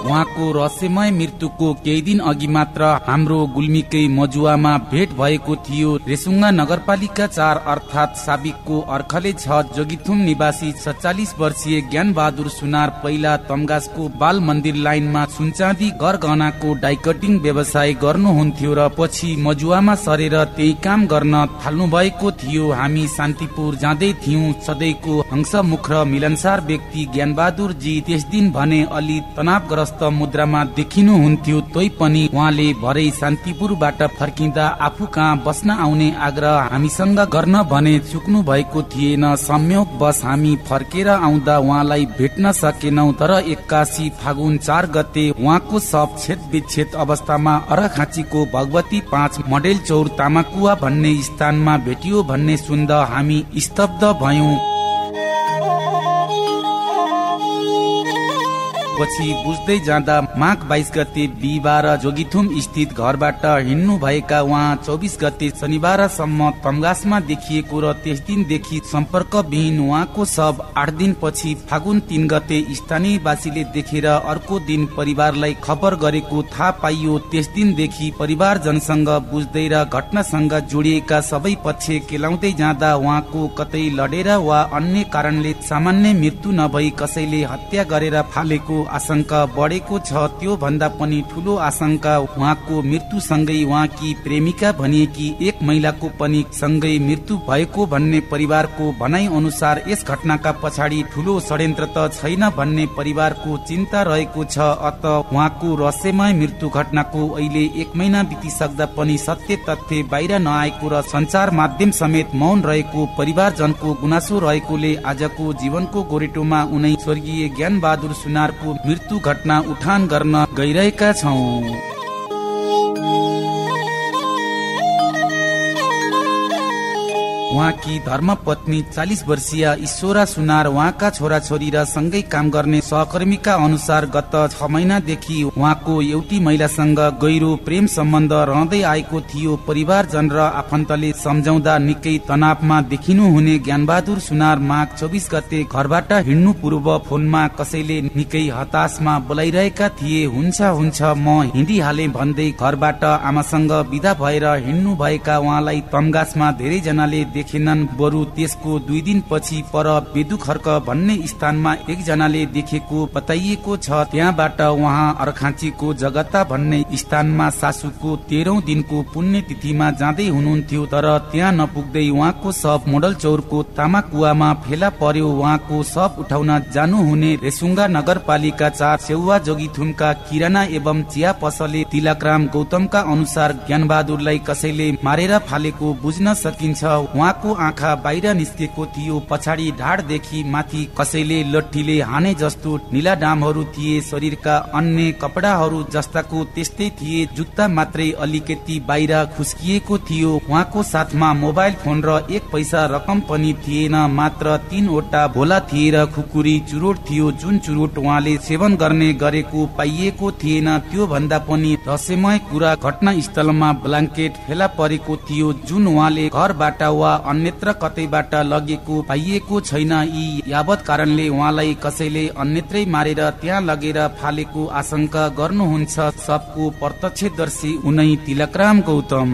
उहाँको रहस्यमय मृत्युको केही दिन अघि मात्र हाम्रो गुल्मीकै मजुवामा भेट भएको थियो। रेसुङ्गा नगरपालिका चार अर्थात साबिकको अर्खले छ जोगिथुम निवासी सत्तालिस वर्षीय ज्ञान बहादुर सुनार पहिला तमगासको बाल मन्दिर लाइनमा सुनचाँदी गहनाको डाइकटिङ व्यवसाय गर्नुहुन्थ्यो र पछि मजुवामा सरेर त्यही काम गर्न थाल्नु भएको थियो। हामी शान्तिपुर जाँदै थियौँ सधैँको हंसमुख र मिलनसार व्यक्ति ज्ञान बहादुर जी त्यस दिन भने अलि तनावग्रस्त जस्तो मुद्रामा देखिनुहुन्थ्यो तै पनि उहाँले भरै शान्तिपुरबाट फर्किँदा आफू कहाँ बस्न आउने आग्रह हामीसँग गर्न भने चुक्नु भएको थिएन। संयोग बस हामी फर्केर आउँदा उहाँलाई भेट्न सकेनौ तर एक्कासी फागुन चार गते उहाँको सब छेद विच्छेद अवस्थामा अरखाँचीको भगवती पाँच मडेल चौर तामाकुवा भन्ने स्थानमा भेटियो भन्ने सुन्दा हामी स्तब्ध भयौं। पछि बुझ्दै जाँदा माघ बाइस गते बिहिबार जोगिथुम स्थित घरबाट हिँड्नु भएका उहाँ चौबिस गते शनिबारसम्म तमगासमा देखिएको र त्यस दिनदेखि सम्पर्क विहीन उहाँको सब आठ दिनपछि फागुन तिन गते स्थानीयवासीले देखेर अर्को दिन परिवारलाई खबर गरेको थाहा पाइयो। त्यस दिनदेखि परिवारजनसँग बुझ्दै र घटनासँग जोडिएका सबै पक्ष केलाउँदै जाँदा उहाँको कतै लडेर वा अन्य कारणले सामान्य मृत्यु नभई कसैले हत्या गरेर फालेको आशंका बढेको छ त्यो भन्दा पनि ठुलो आशंका उहाँको मृत्युसँगै उहाँकी प्रेमिका भनिएकी एक महिलाको पनि सँगै मृत्यु भएको भन्ने परिवारको भनाइ अनुसार यस घटनाका पछाडि ठुलो षड्यन्त्र त छैन भन्ने परिवारको चिन्ता रहेको छ। अत उहाँको रहस्यमय मृत्यु घटनाको अहिले एक महिना बितिसक्दा पनि सत्य तथ्य बाहिर नआएको र संचार माध्यम समेत मौन रहेको परिवारजनको गुनासो रहेकोले आजको जीवनको गोरेटोमा उनै स्वर्गीय ज्ञान बहादुर सुनारको मृत्यु घटना उठान गर्न गइरहेका छौँ। उहाँकी धर्मपत्नी चालिस वर्षीय ईश्वरा सुनार उहाँका छोराछोरी र सँगै काम गर्ने सहकर्मीका अनुसार गत छ महिनादेखि उहाँको एउटी महिलासँग गहिरो प्रेम सम्बन्ध रहँदै आएको थियो। परिवारजन र आफन्तले सम्झाउँदा निकै तनावमा देखिनु हुने ज्ञानबहादुर सुनार माघ चौबिस गते घरबाट हिँड्नु पूर्व फोनमा कसैले निकै हताशमा बोलाइरहेका थिए। हुन्छ हुन्छ म हिँडिहाले भन्दै घरबाट आमासँग विदा भएर हिँड्नु भएका उहाँलाई तमगासमा धेरैजनाले देखेनन्। बरु त्यसको दुई दिन पछि पर बेदु खर्क भन्ने स्थानमा एकजनाले देखेको बताइएको छ त्यहाँबाट उहाँ अर्खाँचीको जगता भन्ने स्थानमा सासूको तेह्रौं दिनको पुण्य तिथिमा जाँदै हुनुहुन्थ्यो तर त्यहाँ नपुग्दै उहाँको सब मोडल चौरको तामा कुवामा फेला पर्यो उहाँको सब उठाउन जानुहुने रेसुङ्गा नगरपालिका चार सेउवा जोगीथुमका किराना एवं चिया पसले तिलकराम गौतमका अनुसार ज्ञानबहादुरलाई कसैले मारेर फालेको बुझ्न सकिन्छ। उहाँको आँखा बाहिर निस्केको थियो। पछाडि ढाडदेखि माथि कसैले लट्ठीले हाने जस्तो निला डामहरू थिए। शरीरका अन्य कपडाहरू जस्ताको त्यस्तै थिए। जुत्ता मात्रै अलिकति बाहिर खुस्किएको थियो। उहाँको साथमा मोबाइल फोन र एक पैसा रकम पनि थिएन। मात्र तीनवटा भोला थिए र खुकुरी चुरोट थियो। जुन चुरोट उहाँले सेवन गर्ने गरेको पाइएको थिएन त्यो भन्दा पनि रहस्यमय कुरा घटना स्थलमा ब्ल्याङ्केट फेला परेको थियो। जुन उहाँले घरबाट वा अन्यत्र कतैबाट लगेको पाइएको छैन यी यावत कारणले उहाँलाई कसैले अन्यत्रै मारेर त्यहाँ लगेर फालेको आशंका गर्नुहुन्छ। सबको प्रत्यक्षदर्शी उनै तिलकराम गौतम।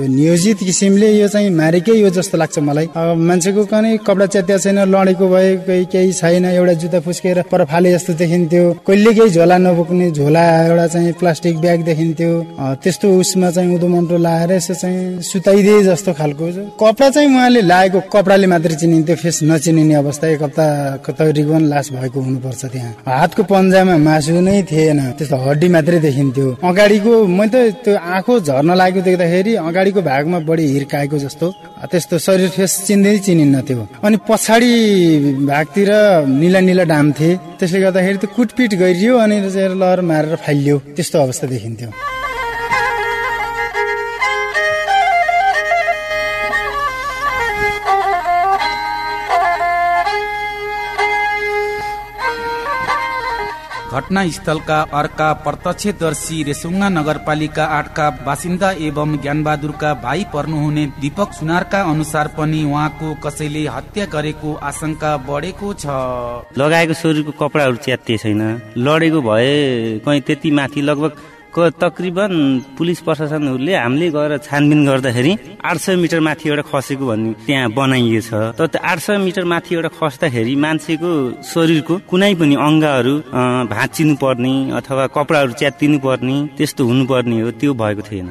नियोजित किसिमले यो चाहिँ मारेकै हो जस्तो लाग्छ मलाई। मान्छेको कनै कपडा च्यात्या छैन लडेको भए केही छैन एउटा जुत्ता फुस्केर पर फाले जस्तो देखिन्थ्यो। कहिले केही झोला नबोक्ने झोला एउटा चाहिँ प्लास्टिक ब्याग देखिन्थ्यो। त्यस्तो उसमा चाहिँ उदो मन्टो लाएर यसो चाहिँ सुताइदिए जस्तो खालको। कपडा चाहिँ उहाँले लागेको कपडाले मात्रै चिनिन्थ्यो फेस नचिनिने अवस्था एक हप्ता तरिकन लास भएको हुनुपर्छ त्यहाँ। हातको पन्जामा मासु नै थिएन त्यस्तो हड्डी मात्रै देखिन्थ्यो। अगाडिको मैले त त्यो आँखो झर्न लागेको देख्दाखेरि अगाडिको भागमा बढी हिर्काएको जस्तो त्यस्तो शरीर फेस चिन्दै चिनिन्न थियो अनि पछाडि भागतिर निला निला डाम थिए त्यसले गर्दाखेरि त्यो कुटपिट गरियो अनि लहर मारेर फालियो त्यस्तो अवस्था देखिन्थ्यो। घटनास्थलका अर्का प्रत्यक्षदर्शी रेसुङ्गा नगरपालिका आठका बासिन्दा एवं ज्ञानबहादुरका भाइ पर्नुहुने दीपक सुनारका अनुसार पनि उहाँको कसैले हत्या गरेको आशंका बढेको छ। लगाएको शरीरको कपडाहरू च्यातिए छैन। लडेको भए कहीँ त्यति माथि लगभग तकरिबन पुलिस प्रशासनहरूले हामीले गएर छानबिन गर्दाखेरि आठ सय मिटर माथिबाट खसेको भन्ने त्यहाँ बनाइएछ तर त्यो आठ सय मिटर माथिबाट खस्दाखेरि मान्छेको शरीरको कुनै पनि अङ्गहरू भाँचिनु पर्ने अथवा कपडाहरू च्यातिनु पर्ने त्यस्तो हुनुपर्ने हो त्यो भएको थिएन।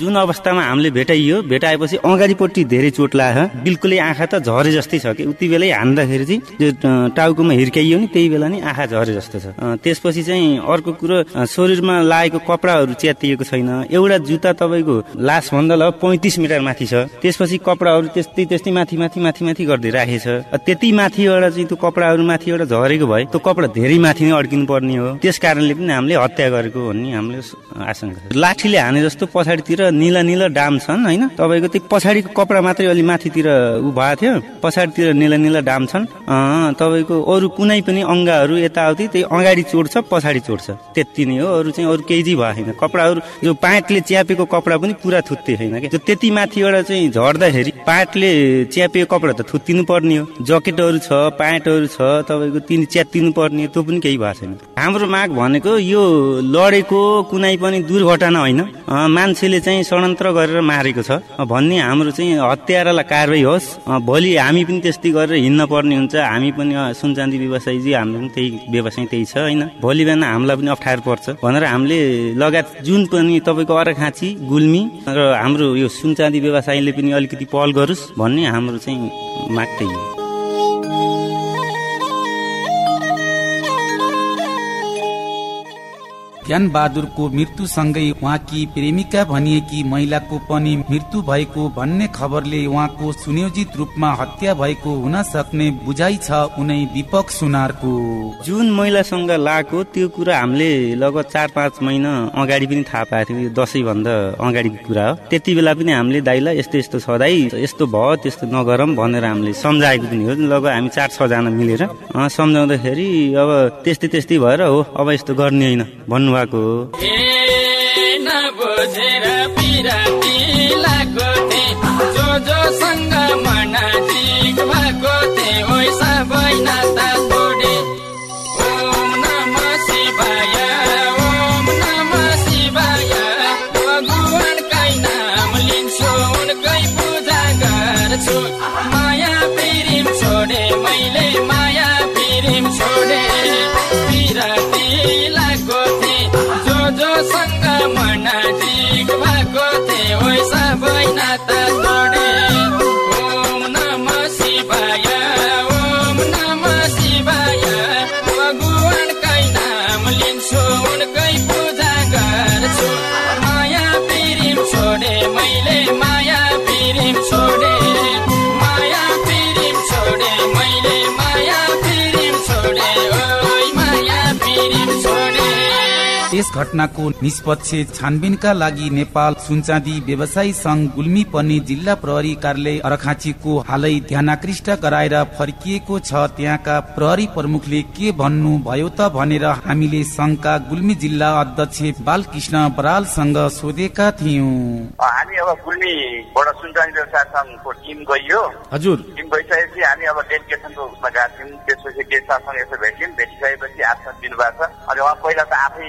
जुन अवस्थामा हामीले भेटाइयो भेटाएपछि अगाडिपट्टि धेरै चोट लाग्यो। बिल्कुलै आँखा त झरे जस्तै छ कि? उति बेलै हान्दाखेरि चाहिँ त्यो टाउकोमा हिर्काइयो नि त्यही बेला नि आँखा झरे जस्तो छ। त्यसपछि चाहिँ अर्को कुरो शरीरमा लागेको कपडाहरू च्यातिएको छैन। एउटा जुत्ता तपाईँको भन्दा ल पैँतिस मिटर माथि छ। त्यसपछि कपडाहरू त्यस्तै त्यस्तै माथि माथि माथि माथि गर्दै राखेछ। त्यति माथिबाट चाहिँ त्यो कपडाहरू माथिबाट झरेको भए त्यो कपडा धेरै माथि नै अड्किनु पर्ने हो। त्यस कारणले पनि हामीले हत्या गरेको भन्ने हामीले आशंका लाठीले हाने जस्तो पछाडितिर निला निला डाम छन् होइन? तपाईँको त्यो पछाडिको कपडा मात्रै अलि माथितिर ऊ भएको थियो। पछाडितिर निला निला डाम छन्। तपाईँको अरू कुनै पनि अङ्गहरू यताउति त्यही अगाडि चोड्छ पछाडि चोड्छ त्यति नै हो। अरू चाहिँ अरू केही भएको छैन कपडाहरू जो पाँटले च्यापेको कपडा पनि पुरा थुत्ते छैन कि? त्यति माथिबाट चाहिँ झर्दाखेरि पाँटले च्यापेको कपडा त थुत्तिनु पर्ने हो। जकेटहरू छ प्यान्टहरू छ तपाईँको तिनी च्यातिनु पर्ने त्यो पनि केही भएको छैन। हाम्रो माग भनेको यो लडेको कुनै पनि दुर्घटना होइन मान्छेले चाहिँ षड्यन्त्र गरेर मारेको छ। भन्ने हाम्रो चाहिँ हत्यारालाई कारवाही होस्। भोलि हामी पनि त्यस्तै गरेर हिँड्न पर्ने हुन्छ। हामी पनि सुनचाँदी व्यवसायी हाम्रो पनि त्यही व्यवसाय त्यही छ होइन। भोलि बिहान हामीलाई पनि अप्ठ्यारो पर्छ भनेर हामीले लगायत जुन पनि तपाईँको अरखाँची गुल्मी र हाम्रो यो सुनचाँदी व्यवसायीले पनि अलिकति पहल गरोस् भन्ने हाम्रो चाहिँ माग हो। ज्ञान बहादुरको मृत्युसँगै उहाँकी प्रेमिका भनिएकी महिलाको पनि मृत्यु भएको भन्ने खबरले उहाँको सुनियोजित रूपमा हत्या भएको हुन सक्ने बुझाइ छ उनै दीपक सुनारको। जुन महिलासँग लागेको त्यो कुरा हामीले लगभग चार पाँच महिना अगाडि पनि थाहा पाएको थियो। दसैँ भन्दा अगाडिको कुरा हो। त्यति बेला पनि हामीले दाइलाई यस्तो यस्तो छ दाइ यस्तो भयो त्यस्तो नगरौँ भनेर हामीले सम्झाएको पनि हो। लगभग हामी चार छजना मिलेर। सम्झाउँदाखेरि अब त्यस्तै त्यस्तै भएर हो। अब यस्तो गर्ने होइन भन्नुभयो भएको घटनाको निष्पक्ष छानबिनका लागि नेपाल सुनचाँदी व्यवसायी संघ गुल्मी पनि जिल्ला प्रहरी कार्यालय अर्खाँचीको हालै ध्यानकृष्ट गराएर फर्किएको छ। त्यहाँका प्रहरी प्रमुखले के भन्नु भयो त भनेर हामीले संघका गुल्मी जिल्ला अध्यक्ष बालकृष्ण बरालसँग सोधेका थियौँ। हामी अब गुल्मीबाट सुनचाँदी व्यवसाय संघको टिम गइयो। हजुर। टिम गइसकेपछि हामी अब डेलिगेसनको उसमा गएको थियौँ। त्यसपछि गेस्टसँग यसो भेट्यौँ। भेटिसकेपछि आश्वासन दिनुभएको छ। अनि उहाँ पहिला त आफै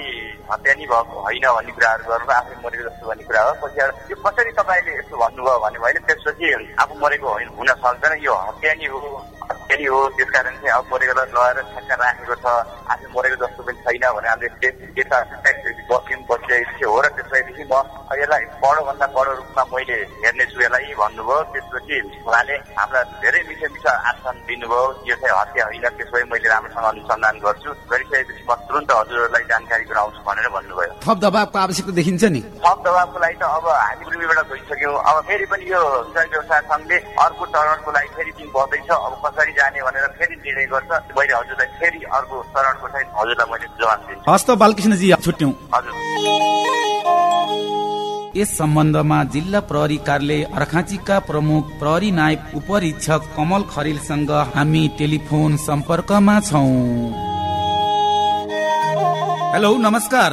हत्या नि भएको होइन भन्ने कुराहरू गर्नु आफै मरेको जस्तो भन्ने कुरा हो। पछि यो कसरी तपाईँले यस्तो भन्नुभयो भने होइन त्यसपछि आफू मरेको होइन हुन सक्दैन। यो हत्या नि हो हत्या नि हो त्यस कारण चाहिँ अब मरेकोलाई लगाएर ठ्याक्क राखेको छ। आफै मरेको जस्तो पनि छैन भने हामीले बस्यौँ बसिसकेपछि हो र त्यसपछि म यसलाई बडोभन्दा बडो रूपमा मैले हेर्नेछु यसलाई भन्नुभयो। त्यसपछि उहाँले हामीलाई धेरै मिठो मिठो आश्वासन दिनुभयो। यो चाहिँ हत्या होइन त्यसपछि मैले राम्रोसँग अनुसन्धान गर्छु। गरिसकेपछि म तुरन्त हजुरहरूलाई जानकारी गराउँछु भनेर भन्नुभयो। थप दबावको आवश्यकता देखिन्छ नि। थप दबावको लागि त अब हामी पूर्वीबाट गइसक्यौँ अब फेरि पनि यो व्यवसाय सङ्घले अर्को चरणको लागि फेरि दिन बस्दैछ अब कसरी जाने भनेर फेरि निर्णय गर्छ। मैले हजुरलाई फेरि अर्को चरणको चाहिँ हजुरलाई मैले जवाब दिन्छु। हस्त बालकृष्णजी छुट्यौँ। हजुर। यस सम्बन्धमा जिल्ला प्रहरी कार्यालय अर्खाँचीका प्रमुख प्रहरी नायब उपरीक्षक कमल खरेलसँग हामी टेलिफोन सम्पर्कमा छौँ। हेलो नमस्कार।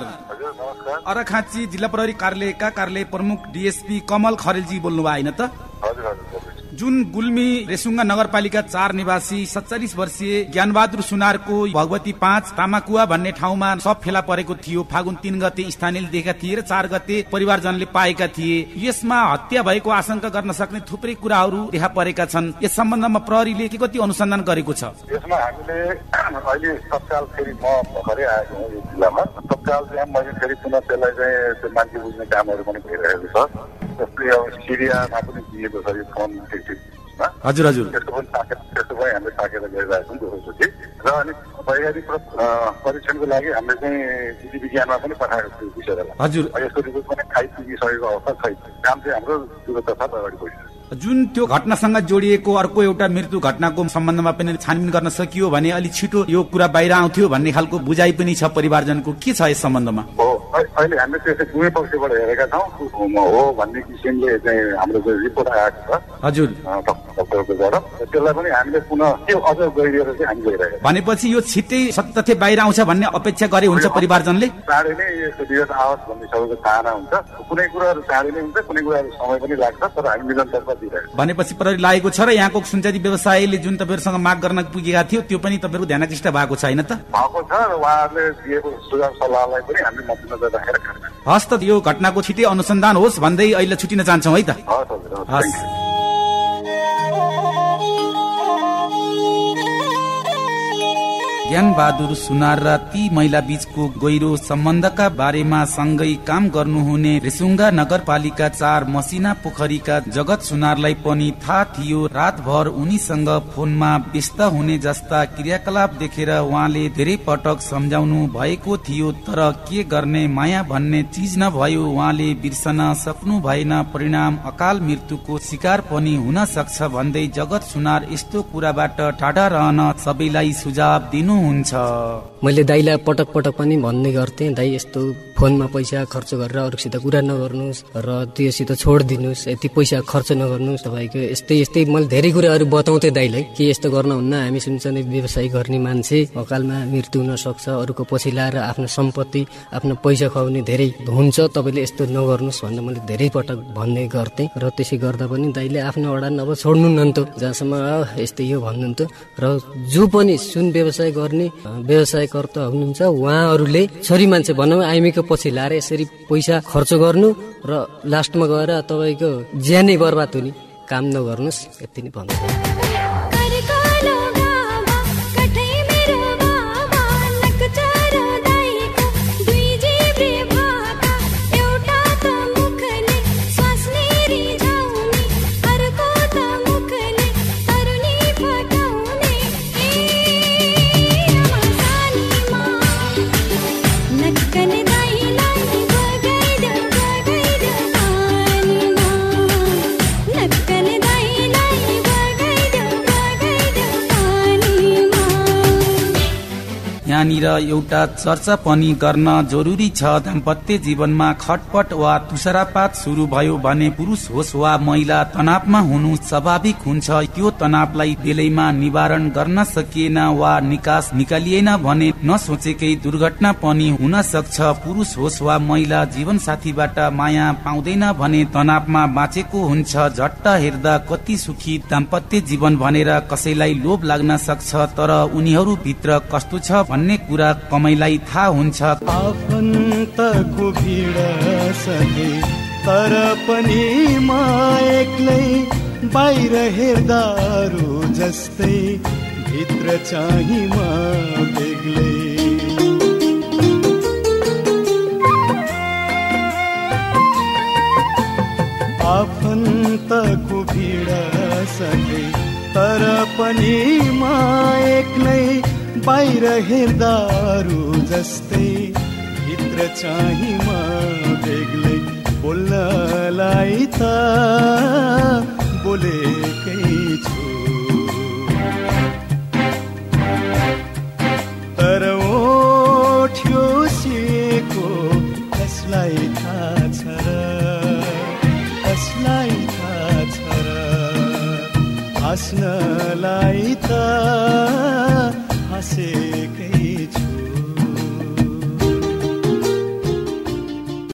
अरखाँची जिल्ला प्रहरी कार्यालयका कार्यालय प्रमुख डिएसपी कमल खरेलजी बोल्नु भयो होइन त? हजुर हजुर बोल्दैछु। जुन गुल्मी रेसुङ्गा नगरपालिका चार निवासी सत्तालिस वर्षीय ज्ञानबहादुर सुनारको भगवती पाँच तामाकुवा भन्ने ठाउँमा सब फेला परेको थियो। फागुन तीन गते स्थानीयले दिएका थिए र चार गते परिवारजनले पाएका थिए। यसमा हत्या भएको आशंका गर्न सक्ने थुप्रै कुराहरू देखा परेका छन्। यस सम्बन्धमा प्रहरीले के कति अनुसन्धान गरेको छ। यसमा हामीले अहिले तत्काल फेरि म भर्खरै आएको हुँ यो जिल्लामा। तत्काल चाहिँ मैले फेरि त्यसलाई चाहिँ मान्छे बुझ्ने कामहरू पनि भइरहेको छ। जस्तै अब सिरियामा पनि दिएको छ यो फोन हजुर हजुर। त्यसको पनि ताकेर त्यसको पनि हामीले ताकेर गइरहेको छौँ दोस्रोचोटि र अनि वैज्ञानिक परीक्षणको लागि हामीले चाहिँ विधि विज्ञानमा पनि पठाएको थियो विषयलाई हजुर। यस्तो रिपोर्ट पनि खाइपुगिसकेको अवस्था छैन काम चाहिँ हाम्रो तुरन्तसाथ अगाडि बढिरहेको जुन त्यो घटनासँग जोडिएको अर्को एउटा मृत्यु घटनाको सम्बन्धमा पनि छानबिन गर्न सकियो भने अलिक छिटो यो कुरा बाहिर आउँथ्यो भन्ने खालको बुझाइ पनि छ परिवारजनको। के छ यस सम्बन्धमा? हो। अहिले हामीले त्यसै दुवै पक्षबाट हेरेका छौँ। हो भन्ने किसिमले चाहिँ हाम्रो चाहिँ रिपोर्ट आएको छ। हजुर। डक्टरकोबाट। त्यसलाई पनि हामीले पुनः त्यो अझ गहिरिएर चाहिँ हामी गइरहेका भनेपछि यो छिट्टै तथ्य बाहिर आउँछ भन्ने अपेक्षा गरे हुन्छ परिवारजनले? चाँडै नै यस्तो विगत आओस् भन्ने सबैको चाहना हुन्छ। कुनै कुराहरू चाँडै नै हुन्छ कुनै कुराहरू समय पनि लाग्छ तर हामी निरन्तरता दिइरहेका छौँ। भनेपछि प्रहरी लागेको छ र यहाँको सुनचारी व्यवसायले जुन तपाईँहरूसँग माग गर्न पुगेका थियो त्यो पनि तपाईँहरूको ध्यानकृष्ट भएको छैन त? भएको छ र उहाँहरूले दिएको सुझाव सल्लाहलाई पनि हामीले हस् त यो घटनाको छिट्टै अनुसन्धान होस् भन्दै अहिले छुटिन चाहन्छौँ है त। हस् ज्ञान बहादुर सुनार र ती महिला बीचको गहिरो सम्बन्धका बारेमा सँगै काम गर्नुहुने रेसुङ्गा नगरपालिका चार मसिना पोखरीका जगत सुनारलाई पनि थाहा थियो। रातभर उनीसँग फोनमा व्यस्त हुने जस्ता क्रियाकलाप देखेर उहाँले धेरै पटक सम्झाउनु भएको थियो तर के गर्ने माया भन्ने चिज नभयो। उहाँले बिर्सन सक्नु भएन परिणाम अकाल मृत्युको शिकार पनि हुन सक्छ भन्दै जगत सुनार यस्तो कुराबाट टाढा रहन सबैलाई सुझाव मैले दाइलाई पटक पटक पनि भन्ने गर्थेँ। दाइ यस्तो फोनमा पैसा खर्च गरेर अरूसित कुरा नगर्नुहोस् र त्योसित छोडिदिनुहोस्। यति पैसा खर्च नगर्नुहोस् तपाईँको। यस्तै यस्तै मैले धेरै कुराहरू बताउँथेँ दाइलाई कि यस्तो गर्न हुन्न। हामी सुनसनी व्यवसाय गर्ने मान्छे। अकालमा मृत्यु हुन सक्छ अरूको पछि लाएर आफ्नो सम्पत्ति आफ्नो पैसा खुवाउने धेरै हुन्छ। तपाईँले यस्तो नगर्नुहोस् भनेर मैले धेरै पटक भन्ने गर्थेँ। र त्यसै गर्दा पनि दाइले आफ्नो अडान अब छोड्नु न त जहाँसम्म "आ, यस्तै यो भन्नुहुन्थ्यो। र जो पनि सुन व्यवसाय गर्ने व्यवसायकर्ता हुनुहुन्छ। उहाँहरूले छोरी मान्छे भनौँ आइमीको पछि लाएर यसरी पैसा खर्च गर्नु र लास्टमा गएर तपाईँको ज्यानै बर्बाद हुने काम नगर्नुहोस् यति नै भन्छु। यहाँनिर एउटा चर्चा पनि गर्न जरुरी छ। दाम्पत्य जीवनमा खटपट वा तुषारापात सुरु भयो भने पुरुष होस् वा महिला तनावमा हुनु स्वाभाविक हुन्छ। त्यो तनावलाई बेलैमा निवारण गर्न सकिएन वा निकास निकालिएन भने नसोचेकै दुर्घटना पनि हुन सक्छ। पुरुष होस् वा महिला जीवन साथीबाट माया पाउँदैन भने तनावमा बाँचेको हुन्छ। झट्ट हेर्दा कति सुखी दाम्पत्य जीवन भनेर कसैलाई लोभ लाग्न सक्छ तर उनीहरू भित्र कस्तो छ भन्ने कुरा कमैलाई थाहा हुन्छ। आफन्तको भिड तर पनि म एक्लै बाहिर हेर्दा जस्तै भित्र चाहिँ म बेग्लै। आफन्तको भिड सधे तर पनि म एक्लै बाहिर अरू जस्तै भित्र चाहिँ म बेग्लै बोल्नलाई त बोलेकै छु। तर ओठ्यो सिएको कसलाई थाहा छ र? कसलाई थाहा छ र? हाँस्नलाई त